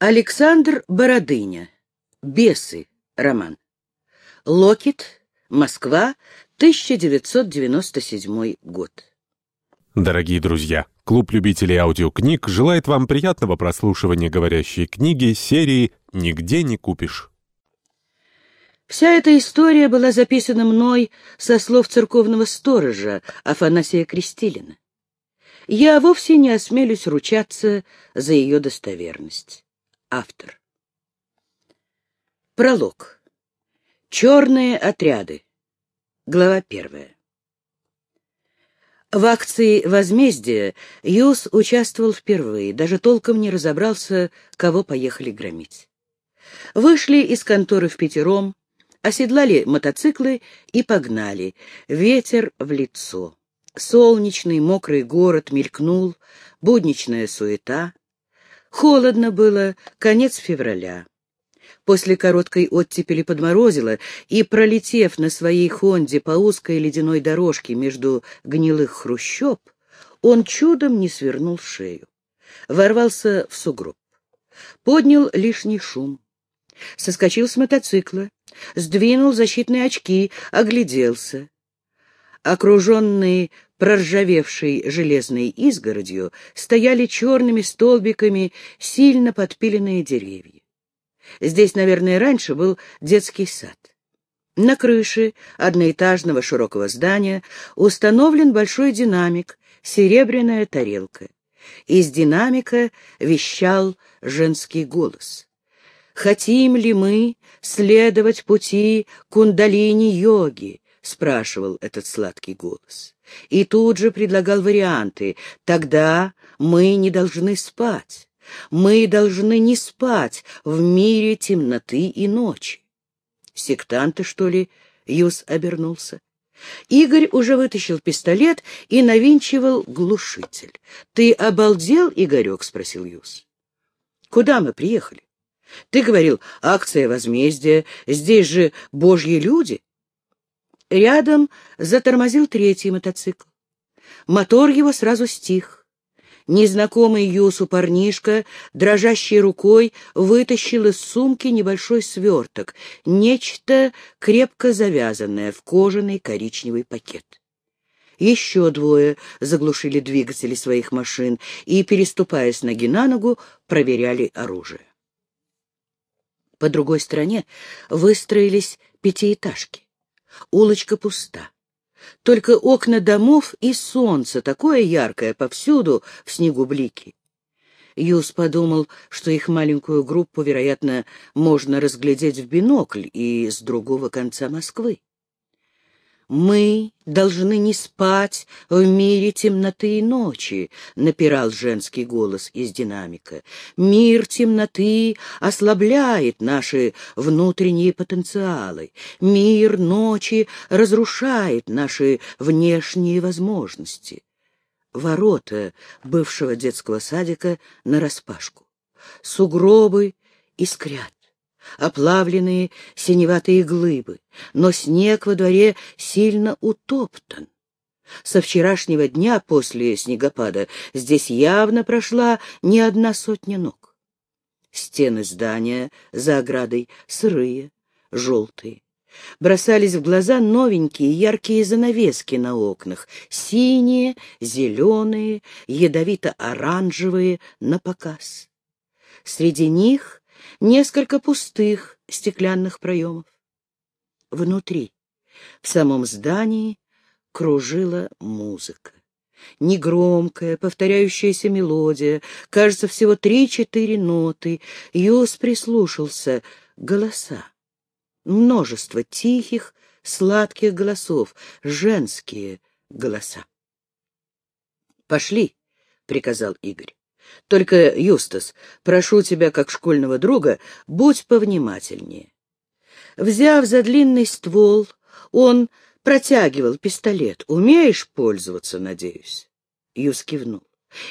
Александр Бородыня. Бесы. Роман. Локит. Москва. 1997 год. Дорогие друзья, клуб любителей аудиокниг желает вам приятного прослушивания говорящей книги серии «Нигде не купишь». Вся эта история была записана мной со слов церковного сторожа Афанасия Крестилина. Я вовсе не осмелюсь ручаться за ее достоверность. Автор. Пролог. Черные отряды. Глава первая. В акции возмездия Юс участвовал впервые, даже толком не разобрался, кого поехали громить. Вышли из конторы в пятером, оседлали мотоциклы и погнали. Ветер в лицо. Солнечный, мокрый город мелькнул, будничная суета. Холодно было, конец февраля. После короткой оттепели подморозило, и, пролетев на своей «Хонде» по узкой ледяной дорожке между гнилых хрущоб, он чудом не свернул шею. Ворвался в сугроб. Поднял лишний шум. Соскочил с мотоцикла, сдвинул защитные очки, огляделся. Окруженные проржавевшей железной изгородью стояли черными столбиками сильно подпиленные деревья. Здесь, наверное, раньше был детский сад. На крыше одноэтажного широкого здания установлен большой динамик, серебряная тарелка. Из динамика вещал женский голос. «Хотим ли мы следовать пути кундалини-йоги?» — спрашивал этот сладкий голос. И тут же предлагал варианты. «Тогда мы не должны спать. Мы должны не спать в мире темноты и ночи». «Сектанты, что ли?» — Юс обернулся. Игорь уже вытащил пистолет и навинчивал глушитель. «Ты обалдел, Игорек?» — спросил Юс. «Куда мы приехали?» Ты говорил, акция возмездия, здесь же божьи люди. Рядом затормозил третий мотоцикл. Мотор его сразу стих. Незнакомый Юсу парнишка, дрожащей рукой, вытащил из сумки небольшой сверток, нечто крепко завязанное в кожаный коричневый пакет. Еще двое заглушили двигатели своих машин и, переступая с ноги на ногу, проверяли оружие. По другой стороне выстроились пятиэтажки. Улочка пуста. Только окна домов и солнце, такое яркое повсюду, в снегу блики. Юс подумал, что их маленькую группу, вероятно, можно разглядеть в бинокль и с другого конца Москвы. «Мы должны не спать в мире темноты и ночи», — напирал женский голос из динамика. «Мир темноты ослабляет наши внутренние потенциалы. Мир ночи разрушает наши внешние возможности». Ворота бывшего детского садика нараспашку. Сугробы искрят оплавленные синеватые глыбы, но снег во дворе сильно утоптан. Со вчерашнего дня после снегопада здесь явно прошла не одна сотня ног. Стены здания за оградой сырые, желтые. Бросались в глаза новенькие яркие занавески на окнах, синие, зеленые, ядовито-оранжевые, на показ. Среди них несколько пустых стеклянных проемов. Внутри, в самом здании, кружила музыка. Негромкая, повторяющаяся мелодия, кажется, всего три-четыре ноты. Юс прислушался. Голоса. Множество тихих, сладких голосов, женские голоса. «Пошли», — приказал Игорь. Только, Юстас, прошу тебя, как школьного друга, будь повнимательнее. Взяв за длинный ствол, он протягивал пистолет. Умеешь пользоваться, надеюсь? Юс кивнул.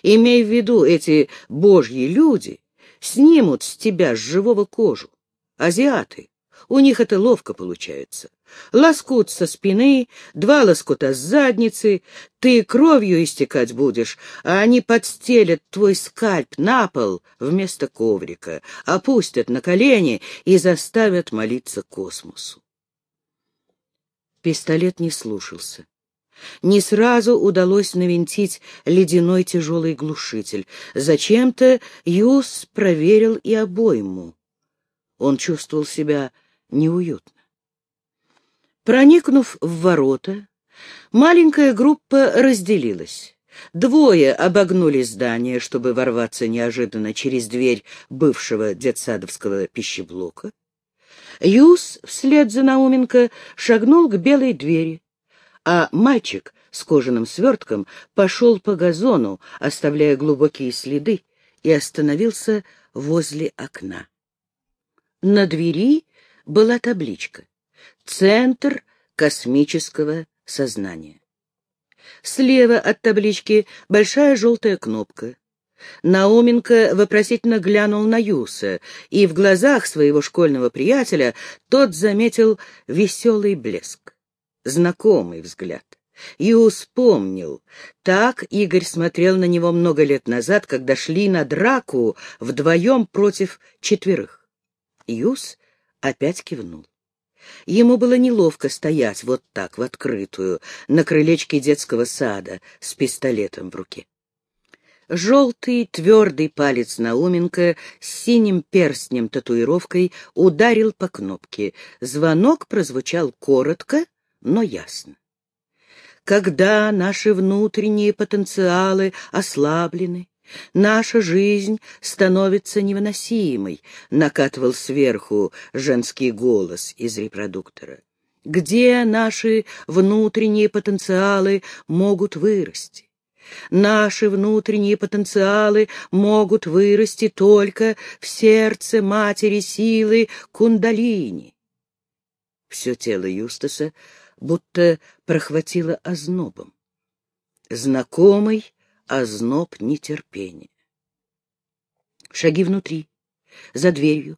Имей в виду, эти божьи люди снимут с тебя с живого кожу. Азиаты. У них это ловко получается. Лоскут со спины, два лоскута с задницы. Ты кровью истекать будешь, а они подстелят твой скальп на пол вместо коврика, опустят на колени и заставят молиться космосу. Пистолет не слушался. Не сразу удалось навинтить ледяной тяжелый глушитель. Зачем-то Юс проверил и обойму. Он чувствовал себя неуютно. Проникнув в ворота, маленькая группа разделилась. Двое обогнули здание, чтобы ворваться неожиданно через дверь бывшего детсадовского пищеблока. Юс вслед за Науменко шагнул к белой двери, а мальчик с кожаным свертком пошел по газону, оставляя глубокие следы, и остановился возле окна. На двери была табличка «Центр космического сознания». Слева от таблички большая желтая кнопка. Науменко вопросительно глянул на Юса, и в глазах своего школьного приятеля тот заметил веселый блеск. Знакомый взгляд. Юс помнил. Так Игорь смотрел на него много лет назад, когда шли на драку вдвоем против четверых. Юс опять кивнул. Ему было неловко стоять вот так, в открытую, на крылечке детского сада, с пистолетом в руке. Желтый твердый палец Науменко с синим перстнем-татуировкой ударил по кнопке. Звонок прозвучал коротко, но ясно. Когда наши внутренние потенциалы ослаблены, Наша жизнь становится невыносимой, накатывал сверху женский голос из репродуктора. Где наши внутренние потенциалы могут вырасти? Наши внутренние потенциалы могут вырасти только в сердце матери силы кундалини. Все тело Юстаса будто прохватило ознобом. Знакомый озноб нетерпения. Шаги внутри, за дверью.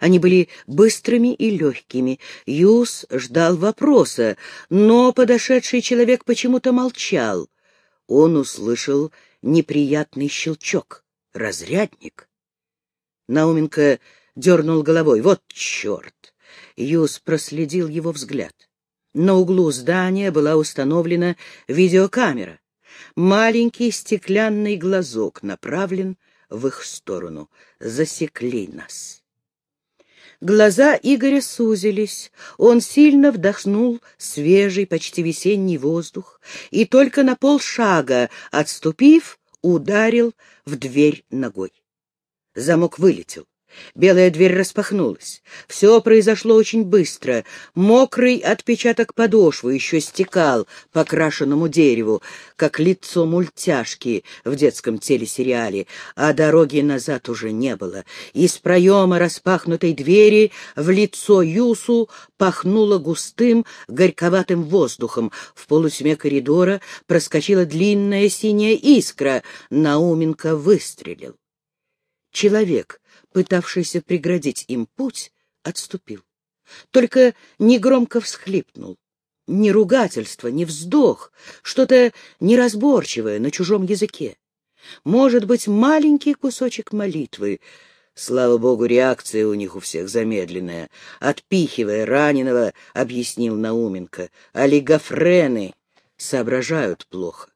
Они были быстрыми и легкими. Юс ждал вопроса, но подошедший человек почему-то молчал. Он услышал неприятный щелчок. Разрядник. Науменко дернул головой. Вот черт! Юс проследил его взгляд. На углу здания была установлена видеокамера. Маленький стеклянный глазок направлен в их сторону. Засекли нас. Глаза Игоря сузились, он сильно вдохнул свежий, почти весенний воздух и только на полшага, отступив, ударил в дверь ногой. Замок вылетел. Белая дверь распахнулась. Все произошло очень быстро. Мокрый отпечаток подошвы еще стекал по крашенному дереву, как лицо мультяшки в детском телесериале, а дороги назад уже не было. Из проема распахнутой двери в лицо Юсу пахнуло густым, горьковатым воздухом. В полутьме коридора проскочила длинная синяя искра. Науменко выстрелил. Человек пытавшийся преградить им путь, отступил. Только негромко всхлипнул. Ни ругательство, ни вздох, что-то неразборчивое на чужом языке. Может быть, маленький кусочек молитвы. Слава богу, реакция у них у всех замедленная. Отпихивая раненого, объяснил Науменко, олигофрены соображают плохо.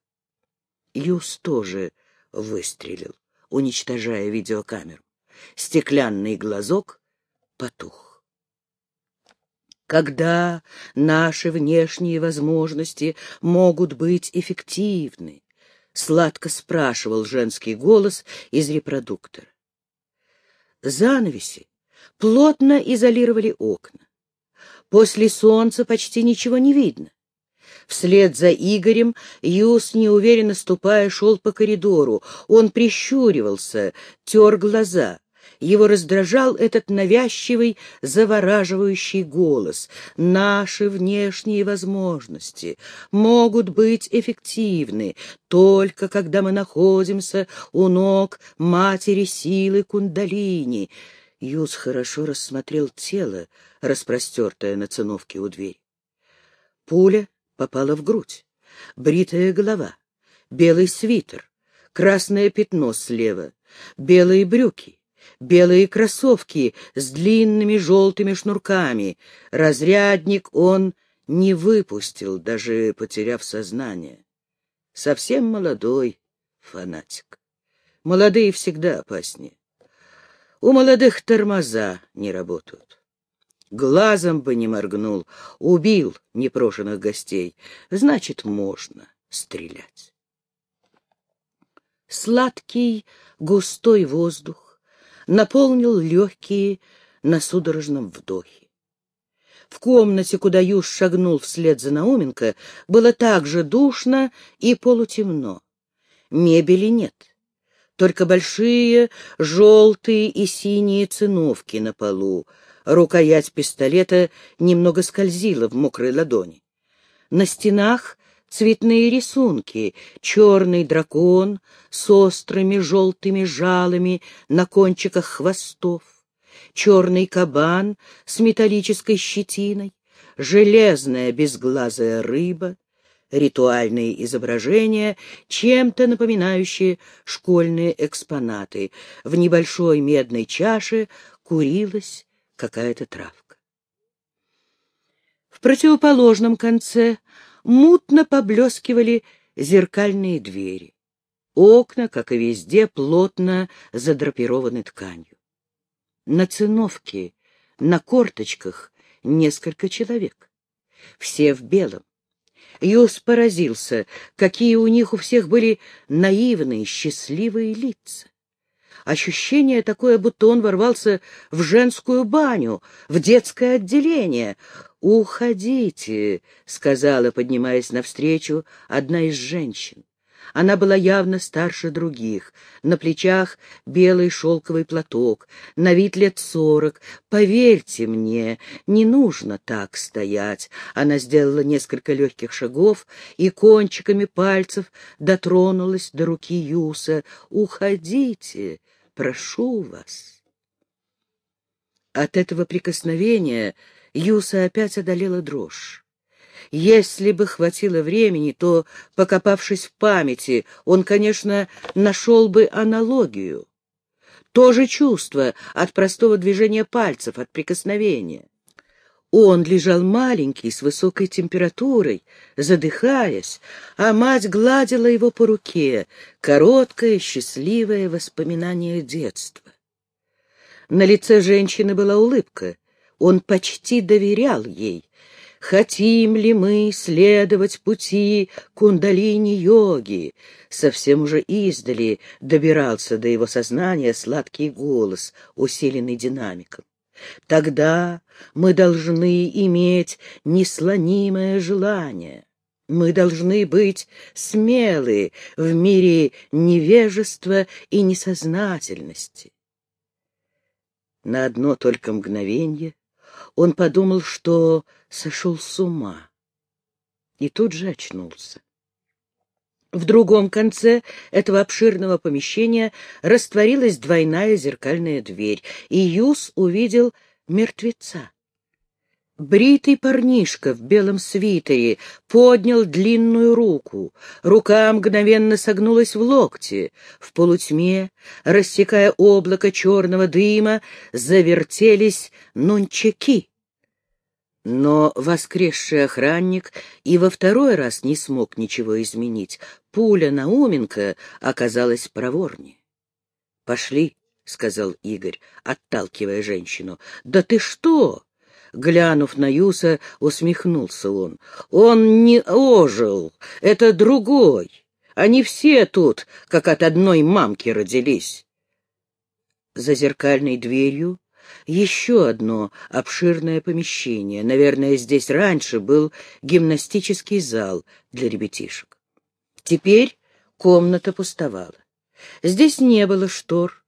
Юс тоже выстрелил, уничтожая видеокамеру стеклянный глазок потух. Когда наши внешние возможности могут быть эффективны? Сладко спрашивал женский голос из репродуктора. Занавеси плотно изолировали окна. После солнца почти ничего не видно. Вслед за Игорем Юс, неуверенно ступая, шел по коридору. Он прищуривался, тер глаза. Его раздражал этот навязчивый, завораживающий голос. Наши внешние возможности могут быть эффективны только когда мы находимся у ног матери силы кундалини. Юз хорошо рассмотрел тело, распростертое на циновке у двери. Пуля попала в грудь, бритая голова, белый свитер, красное пятно слева, белые брюки, белые кроссовки с длинными желтыми шнурками. Разрядник он не выпустил, даже потеряв сознание. Совсем молодой фанатик. Молодые всегда опаснее. У молодых тормоза не работают. Глазом бы не моргнул, убил непрошенных гостей. Значит, можно стрелять. Сладкий, густой воздух наполнил легкие на судорожном вдохе. В комнате, куда Юж шагнул вслед за Науменко, было так же душно и полутемно. Мебели нет, только большие желтые и синие циновки на полу. Рукоять пистолета немного скользила в мокрой ладони. На стенах цветные рисунки, черный дракон с острыми желтыми жалами на кончиках хвостов, черный кабан с металлической щетиной, железная безглазая рыба, ритуальные изображения, чем-то напоминающие школьные экспонаты. В небольшой медной чаше курилась какая-то травка. Противоположном конце мутно поблескивали зеркальные двери. Окна, как и везде, плотно задрапированы тканью. На циновке, на корточках несколько человек. Все в белом. Юс поразился, какие у них у всех были наивные, счастливые лица. Ощущение такое, будто он ворвался в женскую баню, в детское отделение. «Уходите», — сказала, поднимаясь навстречу, одна из женщин. Она была явно старше других. На плечах белый шелковый платок, на вид лет сорок. Поверьте мне, не нужно так стоять. Она сделала несколько легких шагов и кончиками пальцев дотронулась до руки Юса. «Уходите, прошу вас». От этого прикосновения Юса опять одолела дрожь. Если бы хватило времени, то, покопавшись в памяти, он, конечно, нашел бы аналогию. То же чувство от простого движения пальцев, от прикосновения. Он лежал маленький, с высокой температурой, задыхаясь, а мать гладила его по руке, короткое, счастливое воспоминание детства. На лице женщины была улыбка. Он почти доверял ей, Хотим ли мы следовать пути кундалини-йоги? Совсем уже издали добирался до его сознания сладкий голос, усиленный динамиком. Тогда мы должны иметь неслонимое желание. Мы должны быть смелы в мире невежества и несознательности. На одно только мгновенье он подумал, что сошел с ума, и тут же очнулся. В другом конце этого обширного помещения растворилась двойная зеркальная дверь, и Юс увидел мертвеца. Бритый парнишка в белом свитере поднял длинную руку. Рука мгновенно согнулась в локте. В полутьме, рассекая облако черного дыма, завертелись нунчаки. Но воскресший охранник и во второй раз не смог ничего изменить. Пуля Науменко оказалась проворнее. «Пошли», — сказал Игорь, отталкивая женщину. «Да ты что?» Глянув на Юса, усмехнулся он. «Он не ожил, это другой. Они все тут, как от одной мамки родились». За зеркальной дверью еще одно обширное помещение. Наверное, здесь раньше был гимнастический зал для ребятишек. Теперь комната пустовала. Здесь не было штор,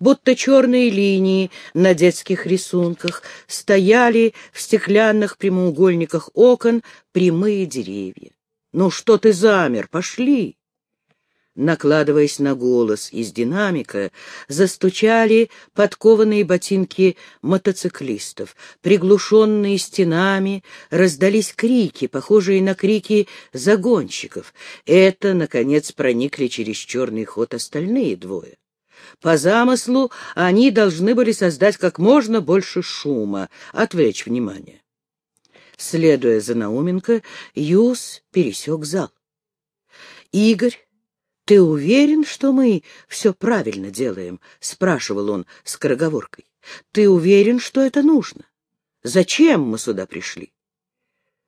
будто черные линии на детских рисунках стояли в стеклянных прямоугольниках окон прямые деревья. «Ну что ты замер? Пошли!» Накладываясь на голос из динамика, застучали подкованные ботинки мотоциклистов. Приглушенные стенами раздались крики, похожие на крики загонщиков. Это, наконец, проникли через черный ход остальные двое. По замыслу они должны были создать как можно больше шума, отвлечь внимание. Следуя за Науменко, Юс пересек зал. Игорь «Ты уверен, что мы все правильно делаем?» — спрашивал он скороговоркой. «Ты уверен, что это нужно? Зачем мы сюда пришли?»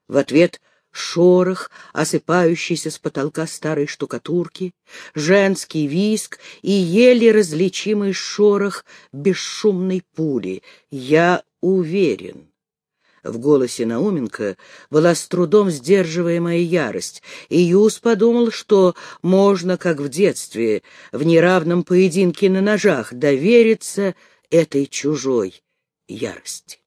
В ответ шорох, осыпающийся с потолка старой штукатурки, женский виск и еле различимый шорох бесшумной пули. «Я уверен». В голосе Науменко была с трудом сдерживаемая ярость, и Юс подумал, что можно, как в детстве, в неравном поединке на ножах, довериться этой чужой ярости.